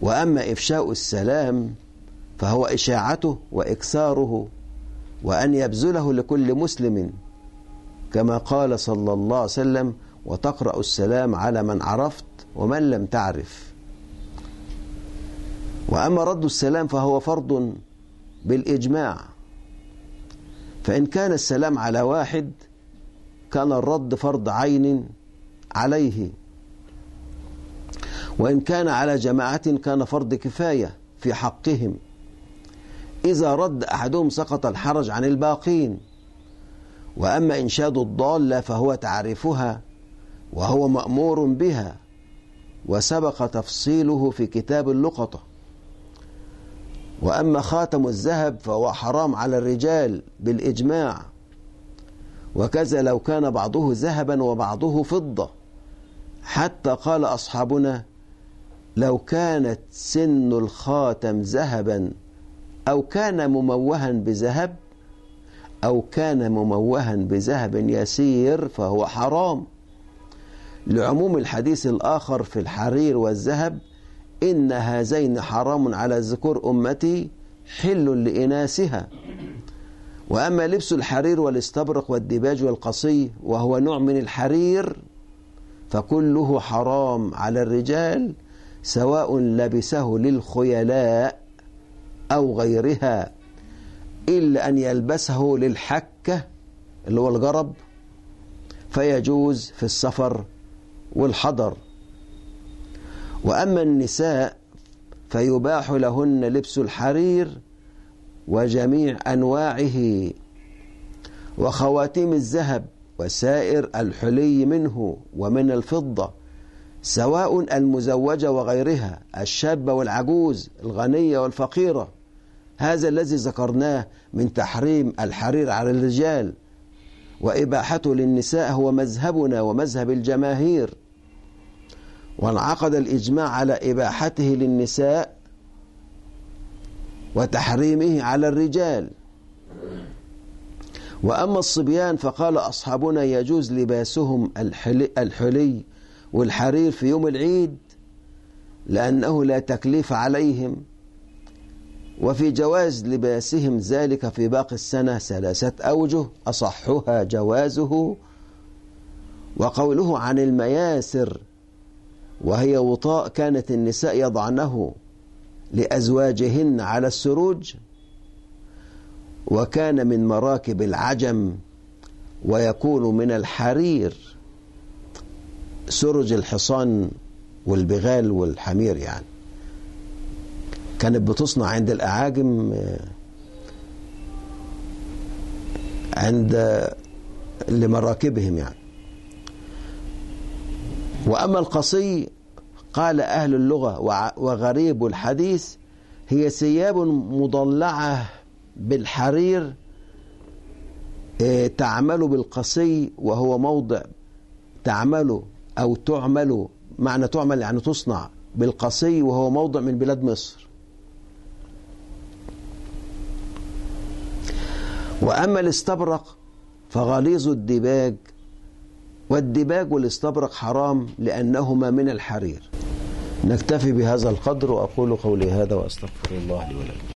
وأما إفشاء السلام فهو إشاعته وإكثاره وأن يبذله لكل مسلم كما قال صلى الله عليه وسلم وتقرأ السلام على من عرفت ومن لم تعرف. وأما رد السلام فهو فرض بالإجماع. فإن كان السلام على واحد كان الرد فرض عين عليه. وإن كان على جماعة كان فرض كفاية في حقهم. إذا رد أحدهم سقط الحرج عن الباقين. وأما إنشاد الضالة فهو تعريفها وهو مأمور بها وسبق تفصيله في كتاب اللقطة. وأما خاتم الذهب فهو حرام على الرجال بالإجماع. وكذا لو كان بعضه ذهبا وبعضه فضة. حتى قال أصحابنا لو كانت سن الخاتم ذهبا أو كان مموها بذهب أو كان مموها بذهب يسير فهو حرام. لعموم الحديث الآخر في الحرير والذهب إن هذين حرام على ذكور أمتي حل لإناسها. وأما لبس الحرير والاستبرق والديباج والقصي وهو نوع من الحرير فكله حرام على الرجال سواء لبسه للخيلاء أو غيرها إلا أن يلبسه للحكة اللي هو الجرب فيجوز في السفر والحضر. وأما النساء فيباح لهن لبس الحرير وجميع أنواعه وخواتيم الذهب وسائر الحلي منه ومن الفضة. سواء المزوجة وغيرها الشابة والعجوز الغنية والفقيرة. هذا الذي ذكرناه من تحريم الحرير على الرجال. وإباحته للنساء هو مذهبنا ومذهب الجماهير. وانعقد الإجماع على إباحته للنساء وتحريمه على الرجال. وأما الصبيان فقال أصحابنا يجوز لباسهم الحلي, الحلي والحرير في يوم العيد لأنه لا تكليف عليهم. وفي جواز لباسهم ذلك في باقي السنة ثلاثة أوجه أصحها جوازه وقوله عن المياسر وهي وطاء كانت النساء يضعنه لأزواجهن على السروج وكان من مراكب العجم ويكون من الحرير. سرج الحصان والبغال والحمير يعني. كانت بتصنع عند الأعاجم عند لمراكبهم يعني. وأما القصي قال أهل اللغة وغريب الحديث هي ثياب مضلعة بالحرير تعمل بالقصي وهو موضع تعمل أو تعمل معنى تعمل يعني تصنع بالقصي وهو موضع من بلاد مصر. وأما الاستبرق فغليظ الدباج والدباج والاستبرق حرام لأنهما من الحرير. نكتفي بهذا القدر وأقول قولي هذا وأستغفر الله لي ولكم.